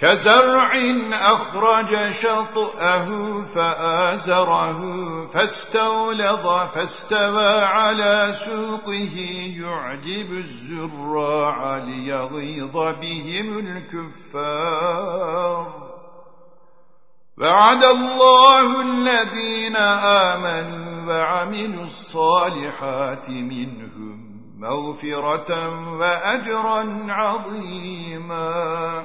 كزرع أخرج شطأه فآزره فاستولض فاستوى على سوقه يعجب الزراع ليغيظ بهم الكفار. وعد الله الذين آمنوا وعملوا الصالحات منهم مغفرة وأجرا عظيما.